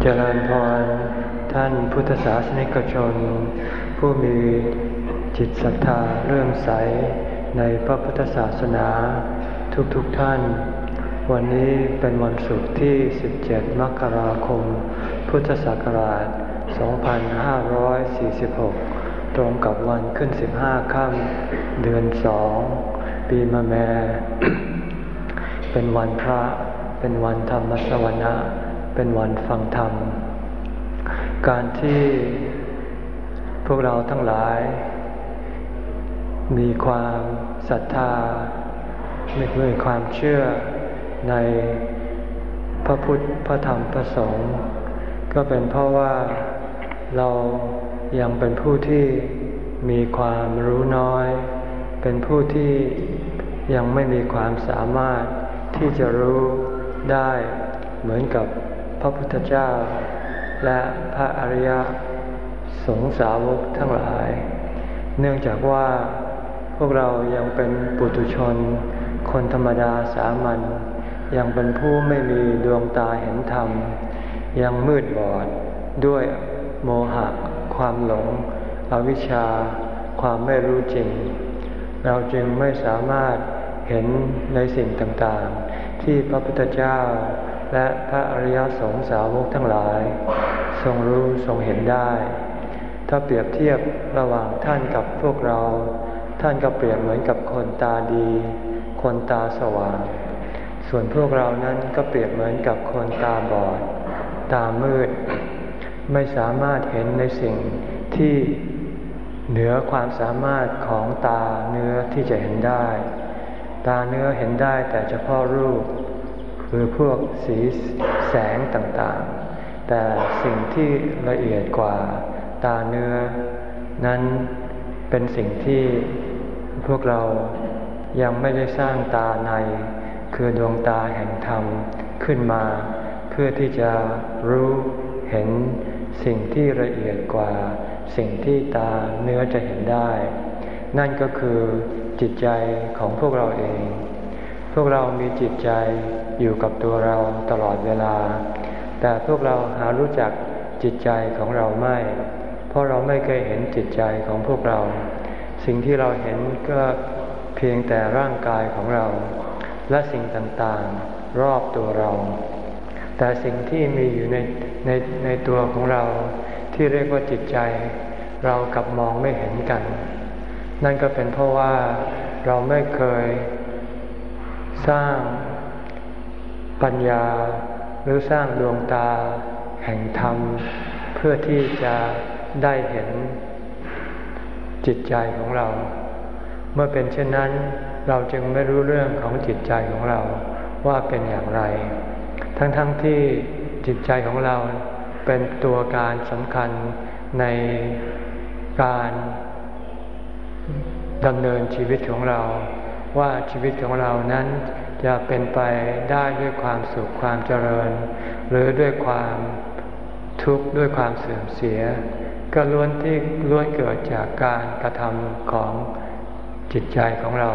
เจริญพรท่านพุทธศาสนิกชน ผู้มีจิตศรัทธาเรื่อมใสในพระพุทธศาสนาทุกๆทท่าน วันนี้เป็นวันศุกร์ที่ 17 มกราคม พุทธศักราช 2546 ตรงกับวันขึ้น 15 ค่ำเดือนสองปีมะแม เป็นวันพระ เป็นวันธรรมสวนะ เป็นวันฟังธรรม การที่พวกเราทั้งหลาย มีความศรัทธามีความเชื่อในพระพุทธ พระธรรม พระสงฆ์ก็เป็นเพราะว่าเรายังเป็นผู้ที่มีความรู้น้อย เป็นผู้ที่ยังไม่มีความสามารถที่จะรู้ ได้เหมือนกับพระพุทธเจ้า และพระอริยสงสาวกทั้งหลาย เนื่องจากว่าพวกเรายังเป็นปุถุชน คนธรรมดาสามัญยังเป็นผู้ไม่มีดวงตาเห็นธรรม ยังมืดบอดด้วยโมหะ ความหลง อวิชชา ความไม่รู้จริง เราจึงไม่สามารถเห็นในสิ่งต่าง ที่พระพุทธเจ้า และพระอริยสงสาวกทั้งหลาย ทรงรู้ทรงเห็นได้ ถ้าเปรียบเทียบระหว่างท่านกับพวกเรา ท่านก็เปรียบเหมือนกับคนตาดี คนตาสว่าง ส่วนพวกเรานั้นก็เปรียบเหมือนกับคนตาบอด ตามืด ไม่สามารถเห็นในสิ่งที่เหนือความสามารถของตาเนื้อที่จะเห็นได้ ตาเนื้อเห็นได้แต่เฉพาะรูป คือพวกสีแสงต่างๆ แต่สิ่งที่ละเอียดกว่าตาเนื้อ นั้นเป็นสิ่งที่พวกเรายังไม่ได้สร้างตาใน คือดวงตาแห่งธรรมขึ้นมา เพื่อที่จะรู้เห็นสิ่งที่ละเอียดกว่า สิ่งที่ตาเนื้อจะเห็นได้ นั่นก็คือ จิตใจของพวกเราเอง พวกเรามีจิตใจอยู่กับตัวเราตลอดเวลา แต่พวกเราหารู้จักจิตใจของเราไม่ เพราะเราไม่เคยเห็นจิตใจของพวกเรา สิ่งที่เราเห็นก็เพียงแต่ร่างกายของเรา และสิ่งต่างๆรอบตัวเรา แต่สิ่งที่มีอยู่ในในในตัวของเราที่เรียกว่าจิตใจ เรากลับมองไม่เห็นกัน นั่นก็เป็นเพราะว่าเราไม่เคยสร้างปัญญาหรือสร้างดวงตาแห่งธรรม เพื่อที่จะได้เห็นจิตใจของเรา เมื่อเป็นเช่นนั้น เราจึงไม่รู้เรื่องของจิตใจของเราว่าเป็นอย่างไร ทั้งๆทที่จิตใจของเราเป็นตัวการสำคัญในการ ดำเนินชีวิตของเรา ว่าชีวิตของเรานั้นจะเป็นไปได้ด้วยความสุขความเจริญ หรือด้วยความทุกข์ด้วยความเสื่อมเสีย ก็ล้วนที่ล้วนเกิดจากการกระทำของจิตใจของเรา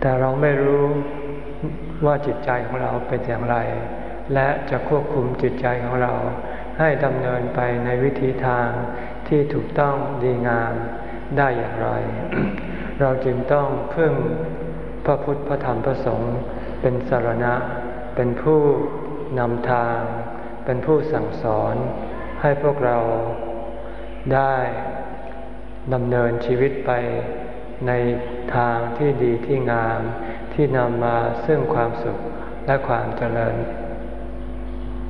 แต่เราไม่รู้ว่าจิตใจของเราเป็นอย่างไร และจะควบคุมจิตใจของเรา ให้ดำเนินไปในวิธีทางที่ถูกต้องดีงาม ได้อย่างไร เราจึงต้องพึ่งพระพุทธพระธรรมพระสงฆ์เป็นสารณะ เป็นผู้นำทาง เป็นผู้สั่งสอนให้พวกเราได้ดำเนินชีวิตไปในทางที่ดีที่งามที่นำมาซึ่งความสุขและความเจริญ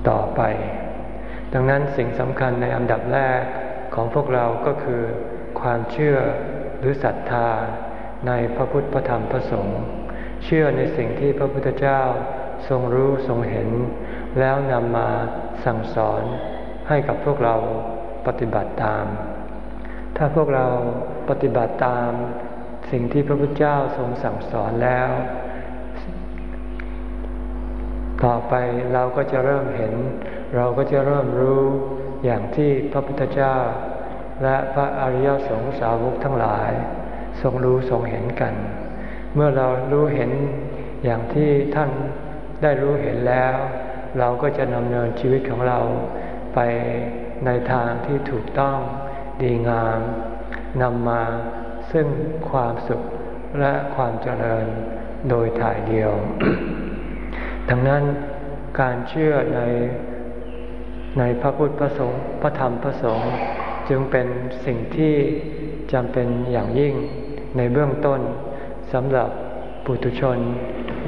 ต่อไป ดังนั้นสิ่งสำคัญในอันดับแรกของพวกเราก็คือ ความเชื่อหรือศรัทธาในพระพุทธพระธรรมพระสงฆ์เชื่อในสิ่งที่พระพุทธเจ้าทรงรู้ทรงเห็น แล้วนำมาสั่งสอนให้กับพวกเราปฏิบัติตาม ถ้าพวกเราปฏิบัติตาม สิ่งที่พระพุทธเจ้าทรงสั่งสอนแล้ว ต่อไปเราก็จะเริ่มเห็น เราก็จะเริ่มรู้อย่างที่พระพุทธเจ้า และพระอริยสงสาวกทั้งหลาย ทรงรู้ทรงเห็นกัน เมื่อเรารู้เห็นอย่างที่ท่านได้รู้เห็นแล้ว เราก็จะดำเนินชีวิตของเราไปในทางที่ถูกต้องดีงามนำมาซึ่งความสุขและความเจริญโดยถ่ายเดียว ดังนั้นการเชื่อในในพระพุทธพระสงฆ์พระธรรมพระสงฆ์ จึงเป็นสิ่งที่จำเป็นอย่างยิ่งในเบื้องต้นสำหรับปุถุชน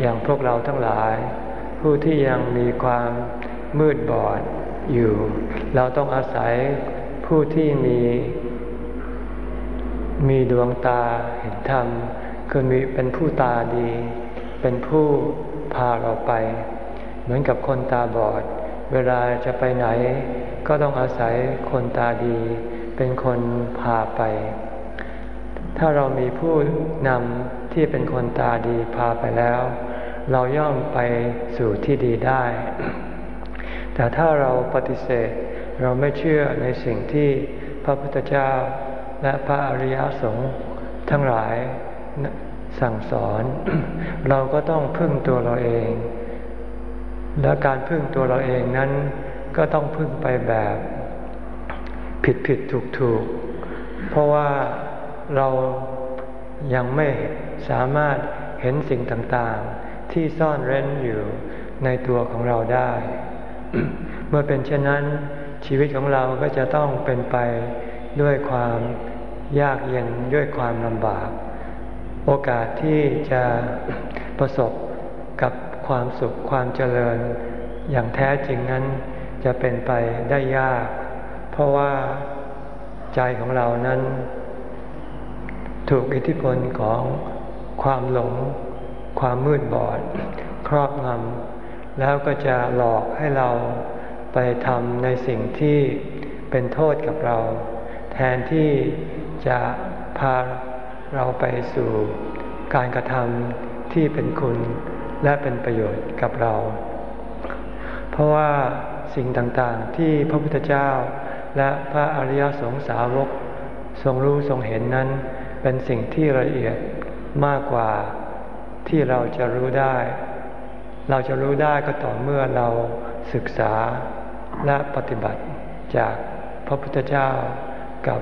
อย่างพวกเราทั้งหลาย ผู้ที่ยังมีความมืดบอดอยู่ เราต้องอาศัยผู้ที่มี มีดวงตาเห็นธรรมคือมีเป็นผู้ตาดี เป็นผู้พาเราไป เหมือนกับคนตาบอด เวลาจะไปไหน ก็ต้องอาศัยคนตาดี เป็นคนพาไป ถ้าเรามีผู้นำที่เป็นคนตาดีพาไปแล้ว เราย่อมไปสู่ที่ดีได้ แต่ถ้าเราปฏิเสธเราไม่เชื่อในสิ่งที่พระพุทธเจ้าและพระอริยสงฆ์ทั้งหลายสั่งสอน เราก็ต้องพึ่งตัวเราเอง และการพึ่งตัวเราเองนั้นก็ต้องพึ่งไปแบบ ผิดผิดถูกถูกเพราะว่าเรายังไม่สามารถเห็นสิ่งต่างๆ ที่ซ่อนเร้นอยู่ในตัวของเราได้ เมื่อเป็นเช่นนั้น ชีวิตของเราก็จะต้องเป็นไปด้วยความยากเย็นด้วยความลำบาก โอกาสที่จะประสบกับความสุขความเจริญ อย่างแท้จริงนั้นจะเป็นไปได้ยาก เพราะว่าใจของเรานั้น ถูกอิทธิพลของความหลง ความมืดบอด ครอบงำแล้วก็จะหลอกให้เราไปทำในสิ่งที่เป็นโทษกับเรา แทนที่จะพาเราไปสู่การกระทำที่เป็นคุณและเป็นประโยชน์กับเรา เพราะว่าสิ่งต่างๆที่พระพุทธเจ้า และพระอริยสงสาวก ทรงรู้ทรงเห็นนั้น เป็นสิ่งที่ละเอียดมากกว่าที่เราจะรู้ได้ เราจะรู้ได้ก็ต่อเมื่อเราศึกษาและปฏิบัติจากพระพุทธเจ้ากับ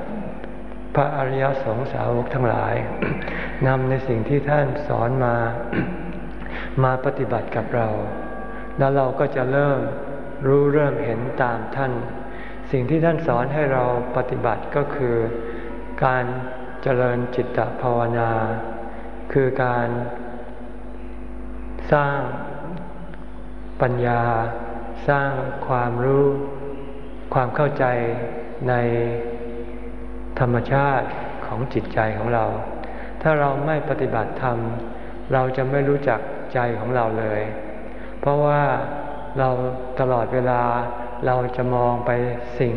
พระอริยสงสาวกทั้งหลายนำในสิ่งที่ท่านสอนมา มาปฏิบัติกับเรา แล้วเราก็จะเริ่มรู้เริ่มเห็นตามท่าน สิ่งที่ท่านสอนให้เราปฏิบัติก็คือการเจริญจิตภาวนา คือการสร้างปัญญา สร้างความรู้ ความเข้าใจในธรรมชาติของจิตใจของเรา ถ้าเราไม่ปฏิบัติธรรม เราจะไม่รู้จักใจของเราเลย เพราะว่าเราตลอดเวลา เราจะมองไปสิ่ง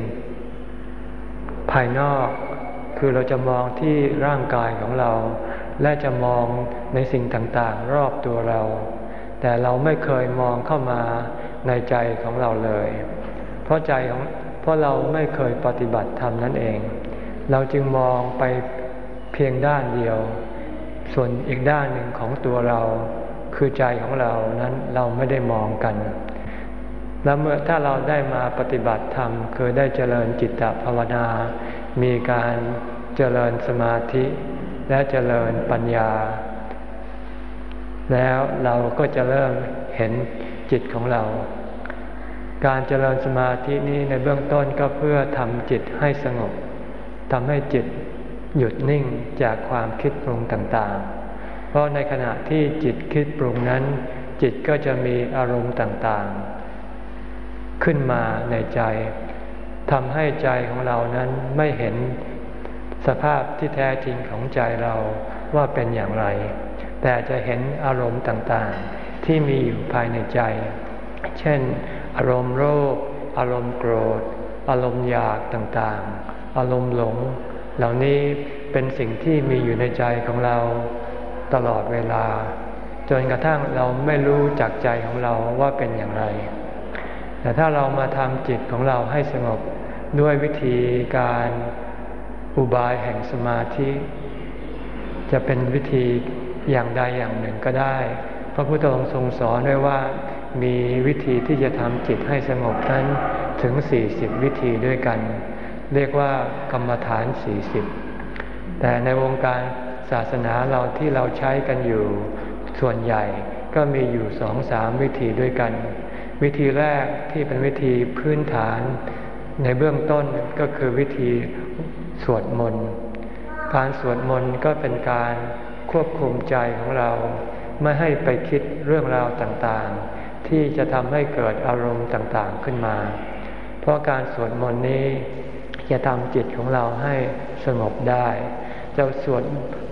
ภายนอก คือเราจะมองที่ร่างกายของเรา และจะมองในสิ่งต่างๆ รอบตัวเรา แต่เราไม่เคยมองเข้ามาในใจของเราเลย เพราะใจของเพราะเราไม่เคยปฏิบัติธรรมนั่นเอง เราจึงมองไปเพียงด้านเดียว ส่วนอีกด้านหนึ่งของตัวเรา คือใจของเรานั้นเราไม่ได้มองกัน แล้วเมื่อถ้าเราได้มาปฏิบัติธรรมคือได้เจริญจิตตภาวนา มีการเจริญสมาธิและเจริญปัญญา แล้วเราก็จะเริ่มเห็นจิตของเรา การเจริญสมาธินี้ในเบื้องต้นก็เพื่อทำจิตให้สงบทำให้จิตหยุดนิ่งจากความคิดปรุงต่างๆ เพราะในขณะที่จิตคิดปรุงนั้น จิตก็จะมีอารมณ์ต่างๆ ขึ้นมาในใจทำให้ใจของเรานั้นไม่เห็นสภาพที่แท้จริงของใจเราว่าเป็นอย่างไร แต่จะเห็นอารมณ์ต่างๆ ที่มีอยู่ภายในใจ เช่น อารมณ์โลภอารมณ์โกรธ อารมณ์อยากต่างๆ อารมณ์หลง เหล่านี้เป็นสิ่งที่มีอยู่ในใจของเราตลอดเวลา จนกระทั่งเราไม่รู้จักใจของเราว่าเป็นอย่างไร แต่ถ้าเรามาทำจิตของเราให้สงบด้วยวิธีการอุบายแห่งสมาธิ จะเป็นวิธีอย่างใดอย่างหนึ่งก็ได้ พระพุทธองค์ทรงสอนไว้ว่ามีวิธีที่จะทำจิตให้สงบนั้นถึง 40 วิธีด้วยกัน เรียกว่ากรรมฐาน 40 แต่ในวงการศาสนาเราที่เราใช้กันอยู่ส่วนใหญ่ก็มีอยู่สองสามวิธีด้วยกัน วิธีแรกที่เป็นวิธีพื้นฐานในเบื้องต้นก็คือวิธีสวดมนต์ การสวดมนต์ก็เป็นการควบคุมใจของเรา ไม่ให้ไปคิดเรื่องราวต่างๆ ที่จะทำให้เกิดอารมณ์ต่างๆขึ้นมา เพราะการสวดมนต์นี้จะทำจิตของเราให้สงบได้ จะสวด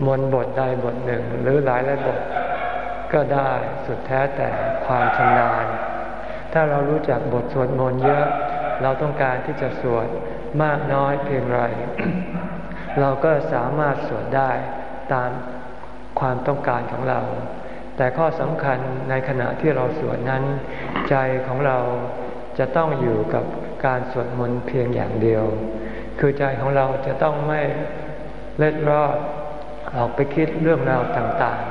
มนต์บทใดบทหนึ่งหรือหลายหลายบทก็ได้สุดแท้แต่ความชำนาญ ถ้าเรารู้จักบทสวดมนต์เยอะ เราต้องการที่จะสวดมากน้อยเพียงไร เราก็สามารถสวดได้ตามความต้องการของเรา แต่ข้อสำคัญในขณะที่เราสวดนั้น ใจของเราจะต้องอยู่กับการสวดมนต์เพียงอย่างเดียว คือใจของเราจะต้องไม่เล็ดรอดออกไปคิดเรื่องราวต่าง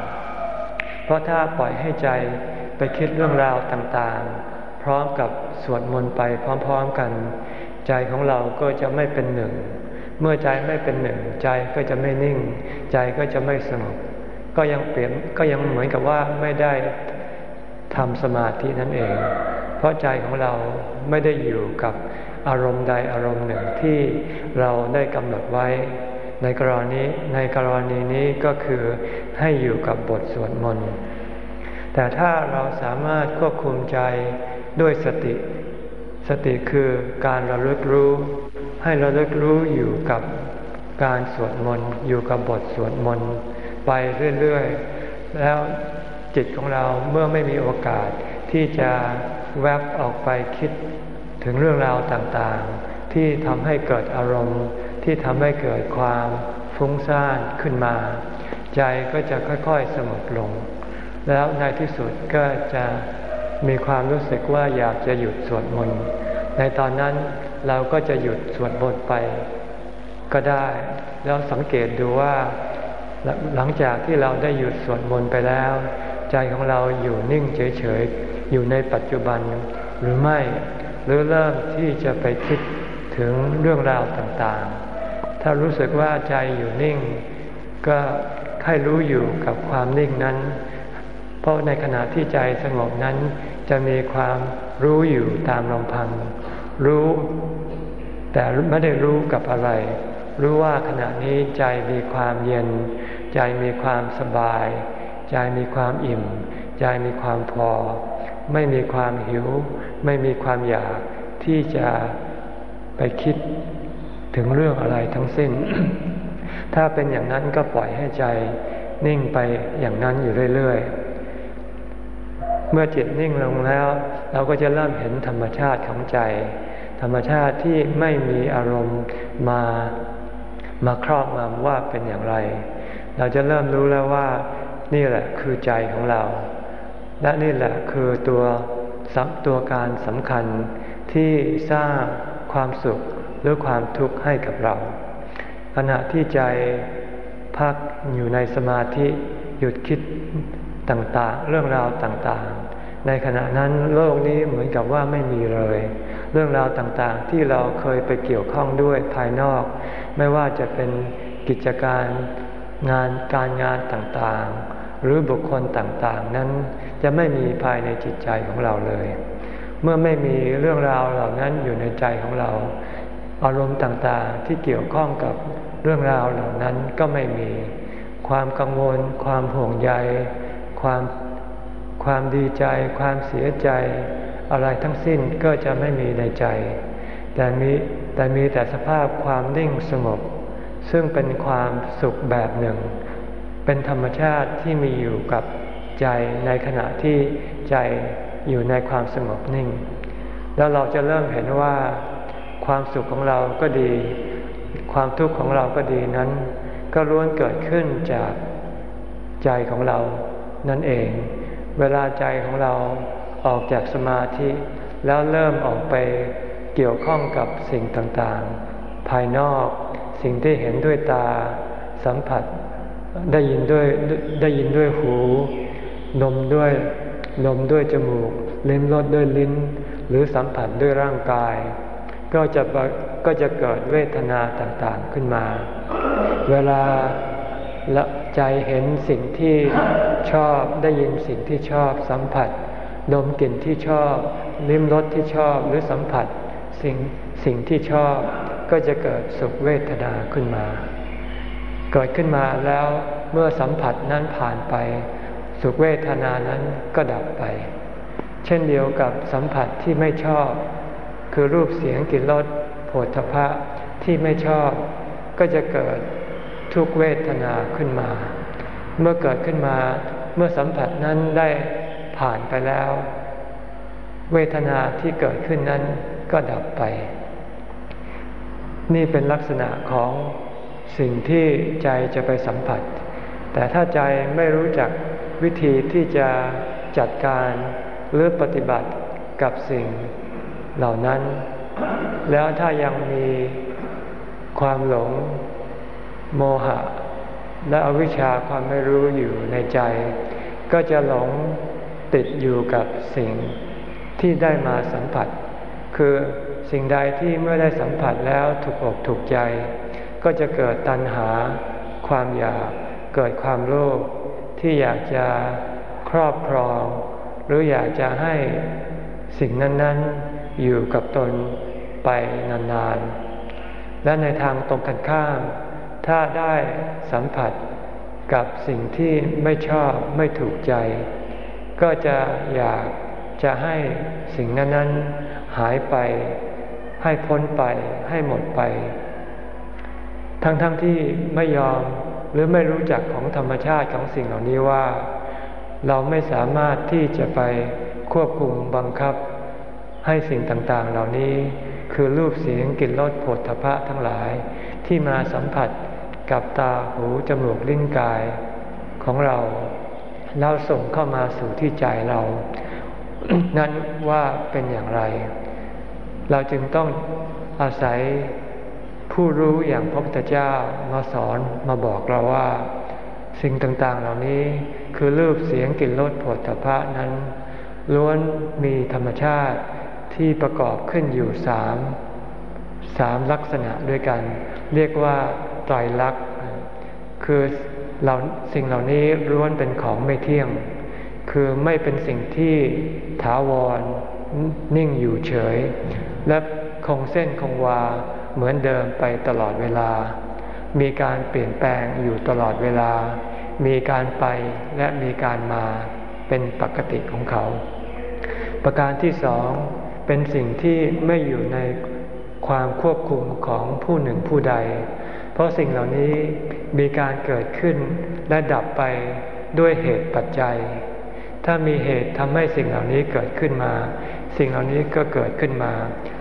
ๆ เพราะถ้าปล่อยให้ใจไปคิดเรื่องราวต่างๆ ร้อมกับสวดมนต์ไปพร้อมๆกัน ใจของเราก็จะไม่เป็นหนึ่ง เมื่อใจไม่เป็นหนึ่ง ใจก็จะไม่นิ่ง ใจก็จะไม่สงบก็ยังเปลี่ยนก็ยังเหมือนกับว่าไม่ได้ทำสมาธินั่นเอง เพราะใจของเราไม่ได้อยู่กับอารมณ์ใดอารมณ์หนึ่งที่เราได้กำหนดไว้ ในกรณีในกรณีนี้ก็คือให้อยู่กับบทสวดมนต์ แต่ถ้าเราสามารถควบคุมใจด้วยสติ สติคือการระลึกรู้ ให้ระลึกรู้อยู่กับการสวดมนต์อยู่กับบทสวดมนต์ไปเรื่อยๆ แล้วจิตของเราเมื่อไม่มีโอกาสที่จะแวบออกไปคิดถึงเรื่องราวต่างๆ ที่ทำให้เกิดอารมณ์ ที่ทำให้เกิดความฟุ้งซ่านขึ้นมา ใจก็จะค่อยๆสงบลง แล้วในที่สุดก็จะมีความรู้สึกว่าอยากจะหยุดสวดมนต์ ในตอนนั้นเราก็จะหยุดสวดมนต์ไป ก็ได้ แล้วสังเกตดูว่า หลังจากที่เราได้หยุดสวดมนต์ไปแล้ว ใจของเราอยู่นิ่งเฉยๆ อยู่ในปัจจุบันหรือไม่ หรือเริ่มที่จะไปคิดถึงเรื่องราวต่างๆ ถ้ารู้สึกว่าใจอยู่นิ่ง ก็ให้รู้อยู่กับความนิ่งนั้น ราะในขณะที่ใจสงบนั้น จะมีความรู้อยู่ตามลำพัง รู้ แต่ไม่ได้รู้กับอะไร รู้ว่าขณะนี้ใจมีความเย็น ใจมีความสบาย ใจมีความอิ่ม ใจมีความพอ ไม่มีความหิว ไม่มีความอยากที่จะไปคิดถึงเรื่องอะไรทั้งสิ้น ถ้าเป็นอย่างนั้นก็ปล่อยให้ใจนิ่งไปอย่างนั้นอยู่เรื่อย ๆ เมื่อจิตนิ่งลงแล้ว เราก็จะเริ่มเห็นธรรมชาติของใจ ธรรมชาติที่ไม่มีอารมณ์มามาครอบงำว่าเป็นอย่างไร เราจะเริ่มรู้แล้วว่านี่แหละคือใจของเรา และนี่แหละคือตัวตัวการสำคัญที่สร้างความสุขหรือความทุกข์ให้กับเรา ขณะที่ใจพักอยู่ในสมาธิหยุดคิด ต่างๆ เรื่องราวต่างๆ ในขณะนั้นโลกนี้เหมือนกับว่าไม่มีเลย เรื่องราวต่างๆ ที่เราเคยไปเกี่ยวข้องด้วยภายนอก ไม่ว่าจะเป็นกิจการงานการงานต่างๆ หรือบุคคลต่างๆ นั้นจะไม่มีภายในจิตใจของเราเลย เมื่อไม่มีเรื่องราวเหล่านั้นอยู่ในใจของเรา อารมณ์ต่างๆ ที่เกี่ยวข้องกับเรื่องราวเหล่านั้นก็ไม่มี ความกังวล ความห่วงใย ความความดีใจ ความเสียใจ อะไรทั้งสิ้นก็จะไม่มีในใจ แต่มีแต่มีแต่สภาพความนิ่งสงบ ซึ่งเป็นความสุขแบบหนึ่ง เป็นธรรมชาติที่มีอยู่กับใจในขณะที่ใจอยู่ในความสงบนิ่ง แล้วเราจะเริ่มเห็นว่า ความสุขของเราก็ดี ความทุกข์ของเราก็ดีนั้น ก็ล้วนเกิดขึ้นจากใจของเรา นั่นเอง เวลาใจของเราออกจากสมาธิ แล้วเริ่มออกไปเกี่ยวข้องกับสิ่งต่างๆ ภายนอกสิ่งที่เห็นด้วยตาสัมผัส ได้ยินด้วยได้ยินด้วยหูนมด้วยนมด้วยจมูกลิ้มรสด้วยลิ้น หรือสัมผัสด้วยร่างกาย ก็จะก็จะเกิดเวทนาต่างๆขึ้นมา เวลาละใจเห็นสิ่งที่ ชอบได้ยินสิ่งที่ชอบสัมผัส ดมกลิ่นที่ชอบ ลิ้มรสที่ชอบหรือสัมผัส สิ่งสิ่งที่ชอบก็จะเกิดสุขเวทนาขึ้นมา เกิดขึ้นมาแล้วเมื่อสัมผัสนั้นผ่านไป สุขเวทนานั้นก็ดับไป เช่นเดียวกับสัมผัสที่ไม่ชอบ คือรูปเสียงกลิ่นรสโผฏฐะที่ไม่ชอบ ก็จะเกิดทุกเวทนาขึ้นมา เมื่อเกิดขึ้นมา เมื่อสัมผัสนั้นได้ผ่านไปแล้ว เวทนาที่เกิดขึ้นนั้นก็ดับไป นี่เป็นลักษณะของสิ่งที่ใจจะไปสัมผัส แต่ถ้าใจไม่รู้จักวิธีที่จะจัดการหรือปฏิบัติกับสิ่งเหล่านั้น แล้วถ้ายังมีความหลงโมหะ และอวิชชาความไม่รู้อยู่ในใจ ก็จะหลงติดอยู่กับสิ่งที่ได้มาสัมผัส คือสิ่งใดที่เมื่อได้สัมผัสแล้วถูกอกถูกใจ ก็จะเกิดตัณหา ความอยาก เกิดความโลภที่อยากจะครอบครอง หรืออยากจะให้สิ่งนั้นๆอยู่กับตนไปนานๆ และในทางตรงกันข้าม ถ้าได้สัมผัส กับสิ่งที่ไม่ชอบไม่ถูกใจ ก็จะอยากจะให้สิ่งนั้น ๆ หายไป ให้พ้นไปให้หมดไป ทั้งๆทที่ไม่ยอมหรือไม่รู้จักของธรรมชาติของสิ่งเหล่านี้ว่า เราไม่สามารถที่จะไปควบคุมบังคับ ให้สิ่งต่างๆเหล่านี้ คือรูปเสียงกลิ่นรสผลทพะทั้งหลายที่มาสัมผัส กับตาหูจมูกลิ้นกายของเราเราส่งเข้ามาสู่ที่ใจเรา นั้นว่าเป็นอย่างไร เราจึงต้องอาศัยผู้รู้อย่างพระพุทธเจ้ามาสอนมาบอกเราว่า สิ่งต่างๆเหล่านี้คือรูปเสียงกลิ่นรสผลพระนั้น ล้วนมีธรรมชาติที่ประกอบขึ้นอยู่สามสามลักษณะด้วยกัน เรียกว่า ไตรลักษณ์คือเราสิ่งเหล่านี้ล้วนเป็นของไม่เที่ยง คือไม่เป็นสิ่งที่ถาวรนิ่งอยู่เฉย และคงเส้นคงวาเหมือนเดิมไปตลอดเวลา มีการเปลี่ยนแปลงอยู่ตลอดเวลา มีการไปและมีการมาเป็นปกติของเขา ประการที่สองเป็นสิ่งที่ไม่อยู่ในความควบคุมของผู้หนึ่งผู้ใด เพราะสิ่งเหล่านี้มีการเกิดขึ้นและดับไปด้วยเหตุปัจจัย ถ้ามีเหตุทำให้สิ่งเหล่านี้เกิดขึ้นมา สิ่งเหล่านี้ก็เกิดขึ้นมา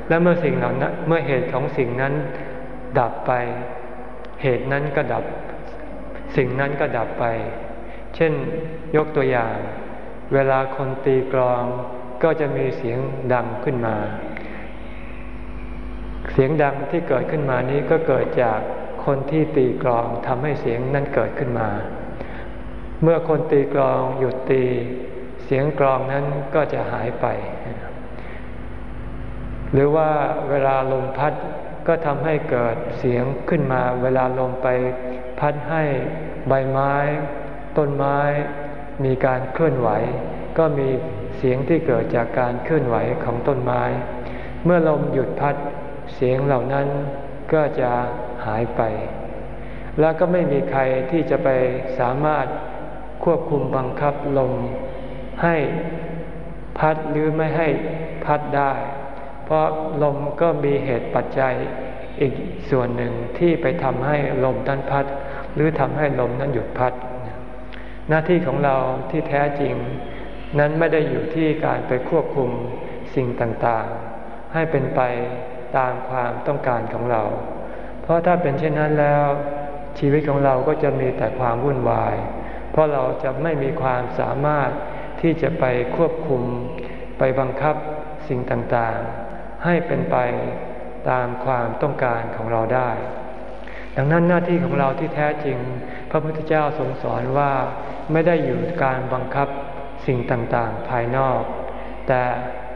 และเมื่อสิ่งเหล่านั้นเมื่อเหตุของสิ่งนั้นดับไป เหตุนั้นก็ดับ สิ่งนั้นก็ดับไป เช่นยกตัวอย่าง เวลาคนตีกลองก็จะมีเสียงดังขึ้นมา เสียงดังที่เกิดขึ้นมานี้ก็เกิดจาก คนที่ตีกลองทำให้เสียงนั้นเกิดขึ้นมา เมื่อคนตีกลองหยุดตี เสียงกลองนั้นก็จะหายไป หรือว่าเวลาลมพัดก็ทำให้เกิดเสียงขึ้นมา เวลาลมไปพัดให้ใบไม้ ต้นไม้ มีการเคลื่อนไหว ก็มีเสียงที่เกิดจากการเคลื่อนไหวของต้นไม้ เมื่อลมหยุดพัดเสียงเหล่านั้นก็จะ หายไป แล้วก็ไม่มีใครที่จะไปสามารถควบคุมบังคับลมให้พัดหรือไม่ให้พัดได้ เพราะลมก็มีเหตุปัจจัยอีกส่วนหนึ่งที่ไปทำให้ลมนั้นพัด หรือทำให้ลมนั้นหยุดพัด หน้าที่ของเราที่แท้จริง นั้นไม่ได้อยู่ที่การไปควบคุมสิ่งต่างๆ ให้เป็นไปตามความต้องการของเรา เพราะถ้าเป็นเช่นนั้นแล้วชีวิตของเราก็จะมีแต่ความวุ่นวาย เพราะเราจะไม่มีความสามารถที่จะไปควบคุมไปบังคับสิ่งต่างๆ ให้เป็นไปตามความต้องการของเราได้ ดังนั้นหน้าที่ของเราที่แท้จริง พระพุทธเจ้าทรงสอนว่าไม่ได้อยู่การบังคับสิ่งต่างๆ ภายนอก แต่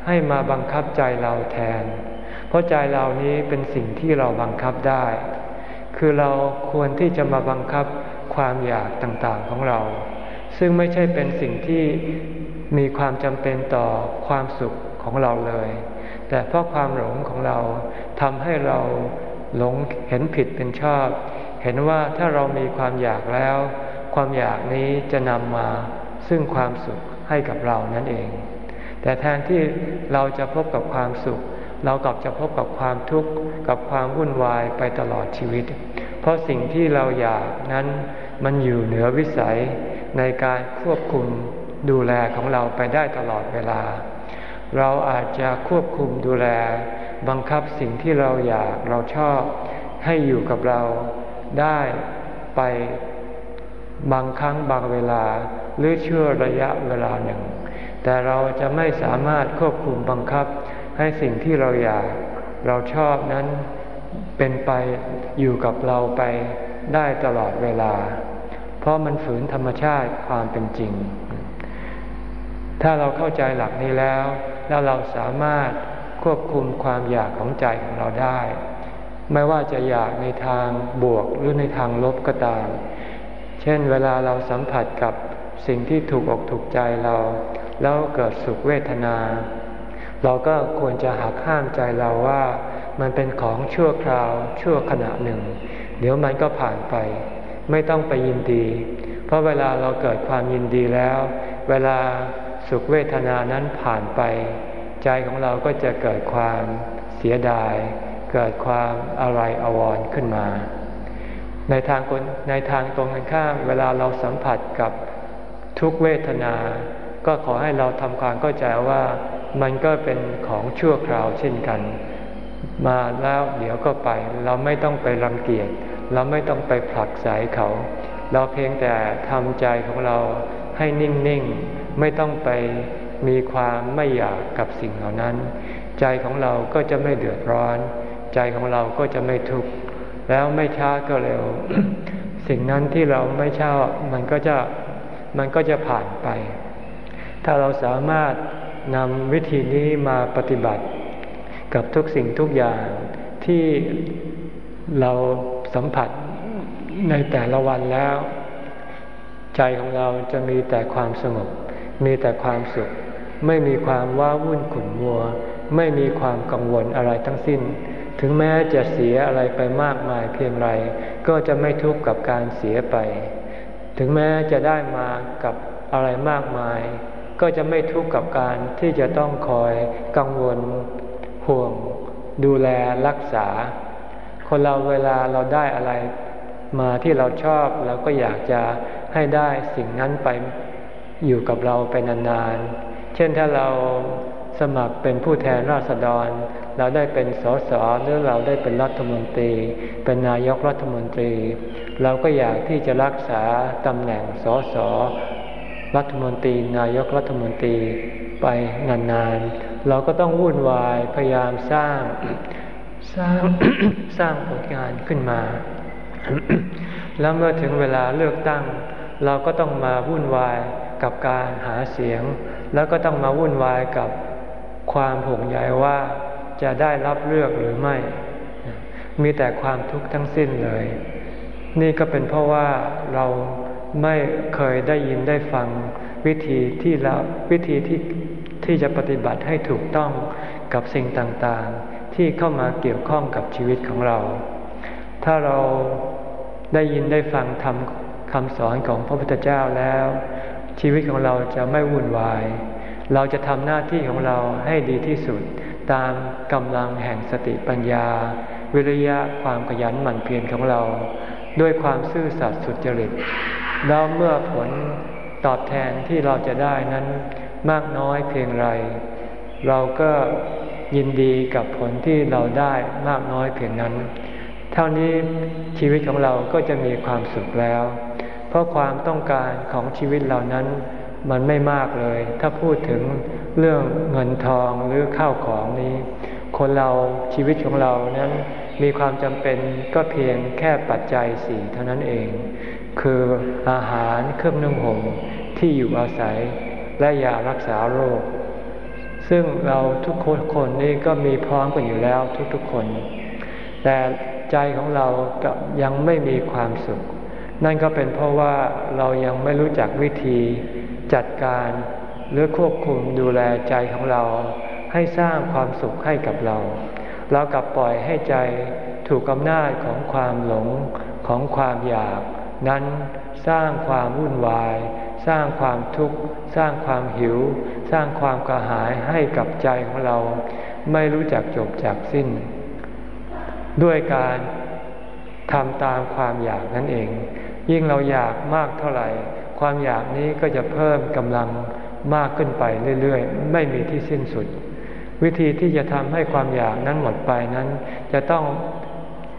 ให้มาบังคับใจเราแทน เพราะใจเรานี้เป็นสิ่งที่เราบังคับได้ คือเราควรที่จะมาบังคับความอยากต่างๆของเรา ซึ่งไม่ใช่เป็นสิ่งที่มีความจำเป็นต่อความสุขของเราเลย แต่เพราะความหลงของเราทำให้เราหลงเห็นผิดเป็นชอบ เห็นว่าถ้าเรามีความอยากแล้ว ความอยากนี้จะนำมาซึ่งความสุขให้กับเรานั่นเอง แต่แทนที่เราจะพบกับความสุข เรากลับจะพบกับความทุกข์กับความวุ่นวายไปตลอดชีวิต เพราะสิ่งที่เราอยากนั้นมันอยู่เหนือวิสัยในการควบคุมดูแลของเราไปได้ตลอดเวลา เราอาจจะควบคุมดูแล บังคับสิ่งที่เราอยากเราชอบ ให้อยู่กับเราได้ไปบางครั้งบางเวลาหรือชั่วระยะเวลาหนึ่ง แต่เราจะไม่สามารถควบคุมบังคับ ให้สิ่งที่เราอยากเราชอบนั้นเป็นไปอยู่กับเราไปได้ตลอดเวลา เพราะมันฝืนธรรมชาติความเป็นจริง ถ้าเราเข้าใจหลักนี้แล้ว แล้วเราสามารถควบคุมความอยากของใจของเราได้ ไม่ว่าจะอยากในทางบวกหรือในทางลบก็ตาม เช่นเวลาเราสัมผัสกับสิ่งที่ถูกอกถูกใจเรา แล้วเกิดสุขเวทนา เราก็ควรจะหักห้ามใจเราว่ามันเป็นของชั่วคราวชั่วขณะหนึ่ง เดี๋ยวมันก็ผ่านไป ไม่ต้องไปยินดี เพราะเวลาเราเกิดความยินดีแล้ว เวลาสุขเวทนานั้นผ่านไป ใจของเราก็จะเกิดความเสียดาย เกิดความอะไรอววรขึ้นมา ในทางในทางตรงกันข้ามเวลาเราสัมผัสกับทุกเวทนา ก็ขอให้เราทำความเข้าใจว่า มันก็เป็นของชั่วคราวเช่นกัน มาแล้วเดี๋ยวก็ไป เราไม่ต้องไปรังเกียจ เราไม่ต้องไปผลักไสเขา เราเพียงแต่ทำใจของเราให้นิ่งๆ ไม่ต้องไปมีความไม่อยากกับสิ่งเหล่านั้น ใจของเราก็จะไม่เดือดร้อน ใจของเราก็จะไม่ทุกข์ แล้วไม่ช้าก็เร็ว สิ่งนั้นที่เราไม่ชอบมันก็จะมันก็จะผ่านไป ถ้าเราสามารถ นำวิธีนี้มาปฏิบัติกับทุกสิ่งทุกอย่างที่เราสัมผัสในแต่ละวันแล้ว ใจของเราจะมีแต่ความสงบ มีแต่ความสุข ไม่มีความว้าวุ่นขุ่นมัว ไม่มีความกังวลอะไรทั้งสิ้น ถึงแม้จะเสียอะไรไปมากมายเพียงไร ก็จะไม่ทุกข์กับการเสียไป ถึงแม้จะได้มากับอะไรมากมาย ก็จะไม่ทุกข์กับการที่จะต้องคอยกังวลห่วง ดูแลรักษา คนเราเวลาเราได้อะไรมาที่เราชอบเราก็อยากจะให้ได้สิ่งนั้นไปอยู่กับเราไปนานๆ เช่นถ้าเราสมัครเป็นผู้แทนราษฎร เราได้เป็นสสหรือเราได้เป็นรัฐมนตรี เป็นนายกรัฐมนตรี เราก็อยากที่จะรักษาตำแหน่งสส รัฐมนตรีนายกรัฐมนตรีไปนานๆ เราก็ต้องวุ่นวายพยายามสร้างสร้างสร้างผลงานขึ้นมา แล้วเมื่อถึงเวลาเลือกตั้ง เราก็ต้องมาวุ่นวายกับการหาเสียง แล้วก็ต้องมาวุ่นวายกับความห่วงใยว่าจะได้รับเลือกหรือไม่ มีแต่ความทุกข์ทั้งสิ้นเลย นี่ก็เป็นเพราะว่าเรา ไม่เคยได้ยินได้ฟังวิธีที่เราวิธีที่ที่จะปฏิบัติให้ถูกต้องกับสิ่งต่างๆ ที่เข้ามาเกี่ยวข้องกับชีวิตของเรา ถ้าเราได้ยินได้ฟังทำคำสอนของพระพุทธเจ้าแล้ว ชีวิตของเราจะไม่วุ่นวาย เราจะทำหน้าที่ของเราให้ดีที่สุด ตามกำลังแห่งสติปัญญา วิริยะความขยันหมั่นเพียรของเรา ด้วยความซื่อสัตย์สุจริต แล้วเมื่อผลตอบแทนที่เราจะได้นั้นมากน้อยเพียงไร เราก็ยินดีกับผลที่เราได้มากน้อยเพียงนั้น เท่านี้ชีวิตของเราก็จะมีความสุขแล้ว เพราะความต้องการของชีวิตเหล่านั้นมันไม่มากเลย ถ้าพูดถึงเรื่องเงินทองหรือข้าวของนี้ คนเราชีวิตของเรานั้นมีความจำเป็นก็เพียงแค่ปัจจัยสี่เท่านั้นเอง คืออาหารเครื่องนึ่งห่มที่อยู่อาศัยและยารักษาโรค ซึ่งเราทุกคนคนนี้ก็มีพร้อมกันอยู่แล้วทุกๆคน แต่ใจของเรากับยังไม่มีความสุข นั่นก็เป็นเพราะว่าเรายังไม่รู้จักวิธีจัดการหรือควบคุมดูแลใจของเราให้สร้างความสุขให้กับเรา เรากลับปล่อยให้ใจถูกอำนาจของความหลงของความอยาก นั้นสร้างความวุ่นวาย สร้างความทุกข์ สร้างความหิว สร้างความกระหายให้กับใจของเรา ไม่รู้จักจบจากสิ้น ด้วยการทำตามความอยากนั่นเอง ยิ่งเราอยากมากเท่าไหร่ ความอยากนี้ก็จะเพิ่มกำลังมากขึ้นไปเรื่อยๆ ไม่มีที่สิ้นสุด วิธีที่จะทำให้ความอยากนั้นหมดไปนั้น จะต้อง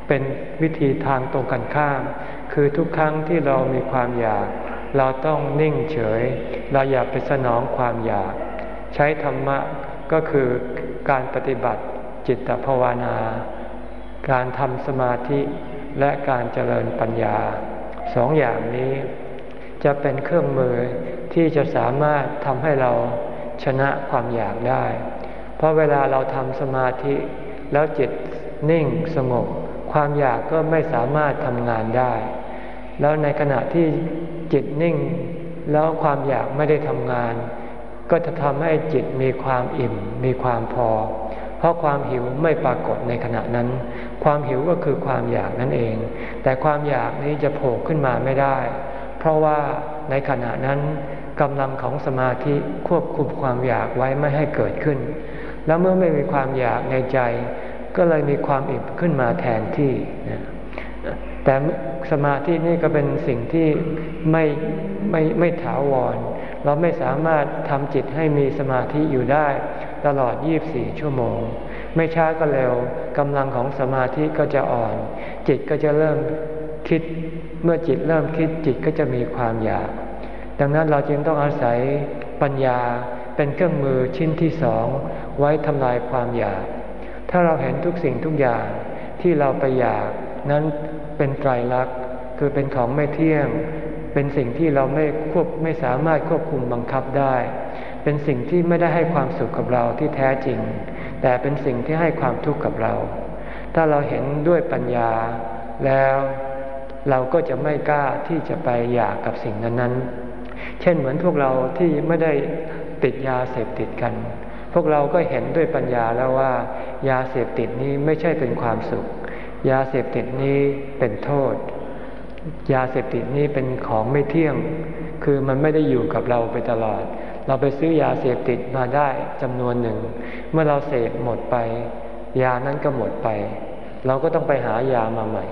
เป็นวิธีทางตรงกันข้าม คือทุกครั้งที่เรามีความอยาก เราต้องนิ่งเฉย เราอย่าไปสนองความอยาก ใช้ธรรมะก็คือการปฏิบัติจิตภาวนา การทำสมาธิและการเจริญปัญญาสองอย่างนี้ จะเป็นเครื่องมือที่จะสามารถทำให้เราชนะความอยากได้ เพราะเวลาเราทำสมาธิ แล้วจิตนิ่งสงบความอยากก็ไม่สามารถทำงานได้ แล้วในขณะที่จิตนิ่ง แล้วความอยากไม่ได้ทำงาน ก็จะทำให้จิตมีความอิ่ม มีความพอ เพราะความหิวไม่ปรากฏในขณะนั้น ความหิวก็คือความอยากนั่นเอง แต่ความอยากนี้จะโผล่ขึ้นมาไม่ได้ เพราะว่าในขณะนั้นกำลังของสมาธิควบคุมความอยากไว้ไม่ให้เกิดขึ้น แล้วเมื่อไม่มีความอยากในใจ ก็เลยมีความอิ่มขึ้นมาแทนที่ แต่ สมาธินี่ก็เป็นสิ่งที่ไม่ไม่ไม่ถาวร เราไม่สามารถทำจิตให้มีสมาธิอยู่ได้ ตลอด 24 ชั่วโมง ไม่ช้าก็เร็วกำลังของสมาธิก็จะอ่อน จิตก็จะเริ่มคิด เมื่อจิตเริ่มคิดจิตก็จะมีความอยาก ดังนั้นเราจึงต้องอาศัยปัญญาเป็นเครื่องมือชิ้นที่สองไว้ทำลายความอยาก ถ้าเราเห็นทุกสิ่งทุกอย่างที่เราไปอยากนั้น เป็นไตรลักษณ์คือเป็นของไม่เที่ยง เป็นสิ่งที่เราไม่ควบไม่สามารถควบคุมบังคับได้ เป็นสิ่งที่ไม่ได้ให้ความสุขกับเราที่แท้จริง แต่เป็นสิ่งที่ให้ความทุกข์กับเรา ถ้าเราเห็นด้วยปัญญาแล้วเราก็จะไม่กล้าที่จะไปอยากกับสิ่งนั้นๆ เช่นเหมือนพวกเราที่ไม่ได้ติดยาเสพติดกัน พวกเราก็เห็นด้วยปัญญาแล้วว่า ยาเสพติดนี้ไม่ใช่เป็นความสุข ยาเสพติดนี้เป็นโทษ ยาเสพติดนี้เป็นของไม่เที่ยง คือมันไม่ได้อยู่กับเราไปตลอด เราไปซื้อยาเสพติดมาได้จำนวนหนึ่ง เมื่อเราเสพหมดไป ยานั้นก็หมดไป เราก็ต้องไปหายามาใหม่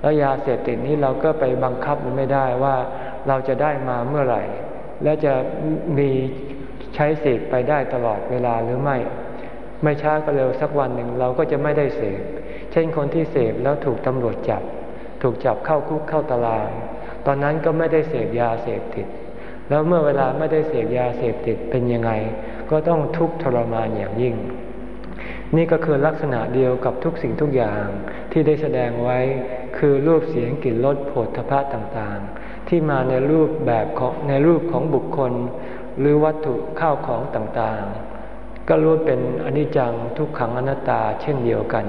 แล้วยาเสพติดนี้เราก็ไปบังคับมันไม่ได้ว่าเราจะได้มาเมื่อไหร่ และจะมีใช้เสพไปได้ตลอดเวลาหรือไม่ ไม่ช้าก็เร็วสักวันหนึ่งเราก็จะไม่ได้เสพ เช่นคนที่เสพแล้วถูกตำรวจจับ ถูกจับเข้าคุกเข้าตาราง ตอนนั้นก็ไม่ได้เสพยาเสพติด แล้วเมื่อเวลาไม่ได้เสพยาเสพติดเป็นยังไง ก็ต้องทุกข์ทรมานอย่างยิ่ง นี่ก็คือลักษณะเดียวกับทุกสิ่งทุกอย่างที่ได้แสดงไว้คือรูปเสียงกลิ่นรสโผฏฐพะต่างๆ ที่มาในรูปแบบของในรูปของบุคคล หรือวัตถุข้าวของต่างๆ ก็รู้เป็นอนิจจังทุกขังอนัตตาเช่นเดียวกัน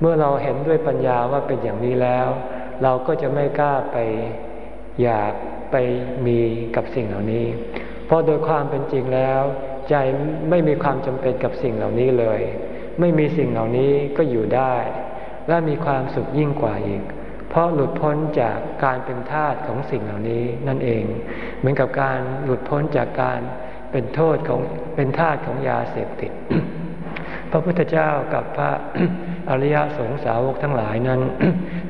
เมื่อเราเห็นด้วยปัญญาว่าเป็นอย่างนี้แล้ว เราก็จะไม่กล้าไปอยากไปมีกับสิ่งเหล่านี้ เพราะโดยความเป็นจริงแล้ว ใจไม่มีความจำเป็นกับสิ่งเหล่านี้เลย ไม่มีสิ่งเหล่านี้ก็อยู่ได้ และมีความสุขยิ่งกว่าอีก เพราะหลุดพ้นจากการเป็นทาสของสิ่งเหล่านี้นั่นเอง เหมือนกับการหลุดพ้นจากการเป็นโทษของเป็นทาสของยาเสพติด พระพุทธเจ้ากับพระอริยสงสาวกทั้งหลายนั้น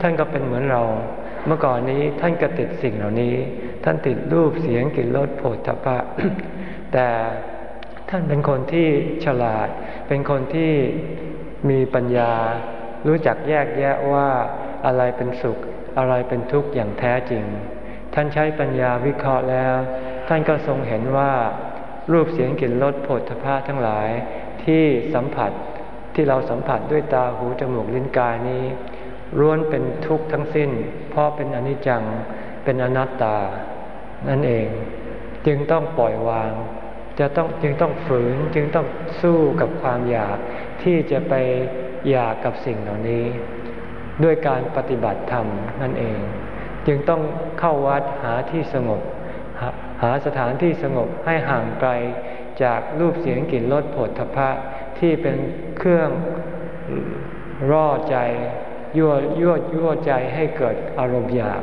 ท่านก็เป็นเหมือนเรา เมื่อก่อนนี้ท่านก็ติดสิ่งเหล่านี้ ท่านติดรูปเสียงกลิ่นรสโผฏฐัพพะแต่ท่านเป็นคนที่ฉลาด เป็นคนที่มีปัญญา รู้จักแยกแยะว่าอะไรเป็นสุข อะไรเป็นทุกข์อย่างแท้จริง ท่านใช้ปัญญาวิเคราะห์แล้ว ท่านก็ทรงเห็นว่ารูปเสียงกลิ่นรสผลทพะทั้งหลาย ที่สัมผัสที่เราสัมผัสด้วยตาหูจมูกลิ้นกายนี้ล้วนเป็นทุกข์ทั้งสิ้น เพราะเป็นอนิจจังเป็นอนัตตา นั่นเอง จึงต้องปล่อยวาง จะต้องจึงต้องฝืนจึงต้องสู้กับความอยากที่จะไปอยากกับสิ่งเหล่านี้ ด้วยการปฏิบัติธรรมนั่นเอง จึงต้องเข้าวัดหาที่สงบหาสถานที่สงบให้ห่างไกล จากรูปเสียงกลิ่นรสผลทพะที่เป็นเครื่องร่อใจยั่วยั่วยั่วใจให้เกิดอารมณ์อยาก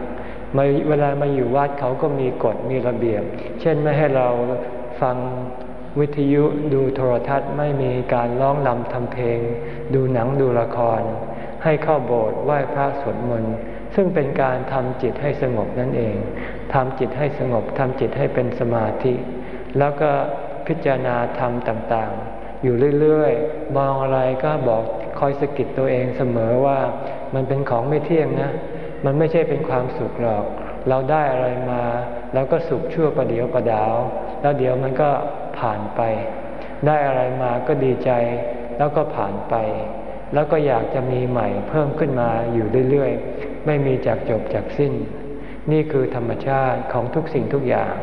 มาเวลามาอยู่วัดเขาก็มีกฎมีระเบียบ เช่นไม่ให้เราฟังวิทยุดูโทรทัศน์ไม่มีการร้องลำทำเพลง ดูหนังดูละคร ให้เข้าโบสถ์ไหว้พระสวดมนต์ซึ่งเป็นการทำจิตให้สงบนั่นเองทำจิตให้สงบทำจิตให้เป็นสมาธิ แล้วก็ พิจารณาธรรมต่างๆ อยู่เรื่อยๆ มองอะไรก็บอกคอยสกิดตัวเองเสมอว่ามันเป็นของไม่เที่ยงนะ มันไม่ใช่เป็นความสุขหรอก เราได้อะไรมาแล้วก็สุขชั่วประเดียวประดาว แล้วเดี๋ยวมันก็ผ่านไป ได้อะไรมาก็ดีใจแล้วก็ผ่านไป แล้วก็อยากจะมีใหม่เพิ่มขึ้นมาอยู่เรื่อยๆ ไม่มีจากจบจากสิ้น นี่คือธรรมชาติของทุกสิ่งทุกอย่าง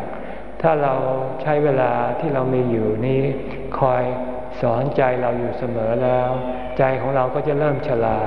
ถ้าเราใช้เวลาที่เรามีอยู่นี้คอยสอนใจเราอยู่เสมอแล้ว ใจของเราก็จะเริ่มฉลาด